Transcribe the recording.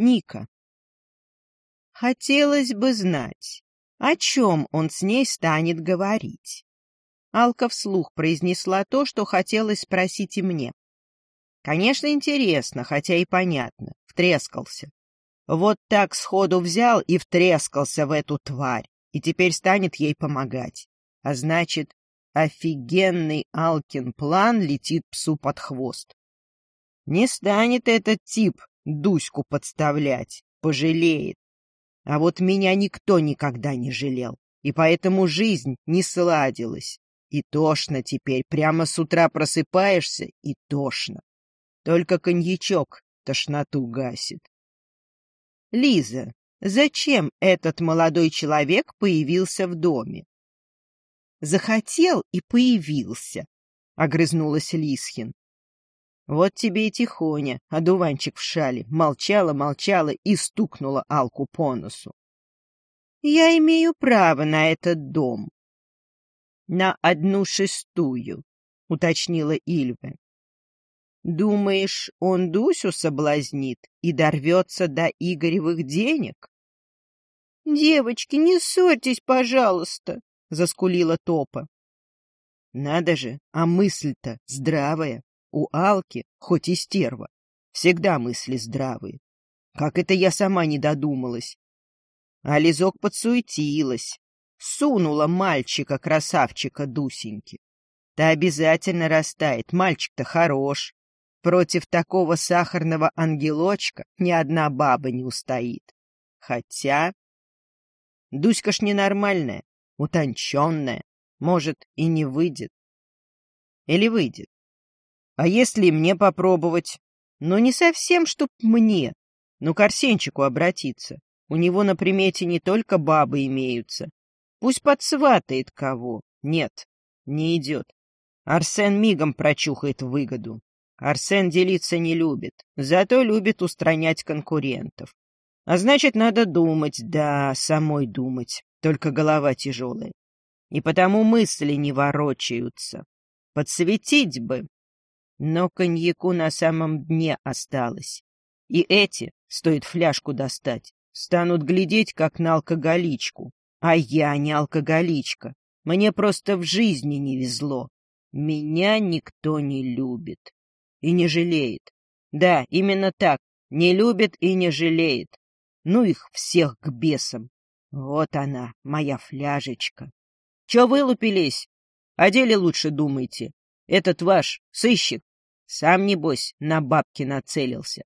Ника. Хотелось бы знать, о чем он с ней станет говорить. Алка вслух произнесла то, что хотелось спросить и мне. Конечно, интересно, хотя и понятно. Втрескался. Вот так сходу взял и втрескался в эту тварь, и теперь станет ей помогать. А значит, офигенный Алкин план летит псу под хвост. Не станет этот тип Дуську подставлять, пожалеет. А вот меня никто никогда не жалел, и поэтому жизнь не сладилась. И тошно теперь, прямо с утра просыпаешься, и тошно. Только коньячок тошноту гасит. Лиза, зачем этот молодой человек появился в доме? Захотел и появился, — огрызнулась Лисхин. Вот тебе и тихоня, одуванчик в шале, молчала, молчала и стукнула Алку по носу. Я имею право на этот дом. На одну шестую, — уточнила Ильве. Думаешь, он Дусю соблазнит и дорвется до Игоревых денег? — Девочки, не ссорьтесь, пожалуйста, — заскулила Топа. — Надо же, а мысль-то здравая. У Алки, хоть и стерва, всегда мысли здравые. Как это я сама не додумалась? А Лизок подсуетилась, сунула мальчика-красавчика Дусеньки. Да обязательно растает, мальчик-то хорош. Против такого сахарного ангелочка ни одна баба не устоит. Хотя... Дуська ж ненормальная, утонченная, может, и не выйдет. Или выйдет. А если мне попробовать? Ну, не совсем, чтоб мне. Ну, к Арсенчику обратиться. У него на примете не только бабы имеются. Пусть подсватает кого. Нет, не идет. Арсен мигом прочухает выгоду. Арсен делиться не любит, зато любит устранять конкурентов. А значит, надо думать, да, самой думать, только голова тяжелая. И потому мысли не ворочаются. Подсветить бы. Но коньяку на самом дне осталось. И эти, стоит фляжку достать, станут глядеть, как на алкоголичку. А я не алкоголичка. Мне просто в жизни не везло. Меня никто не любит и не жалеет. Да, именно так, не любит и не жалеет. Ну их всех к бесам. Вот она, моя фляжечка. Че вылупились? О деле лучше думайте. Этот ваш сыщик сам, небось, на бабки нацелился.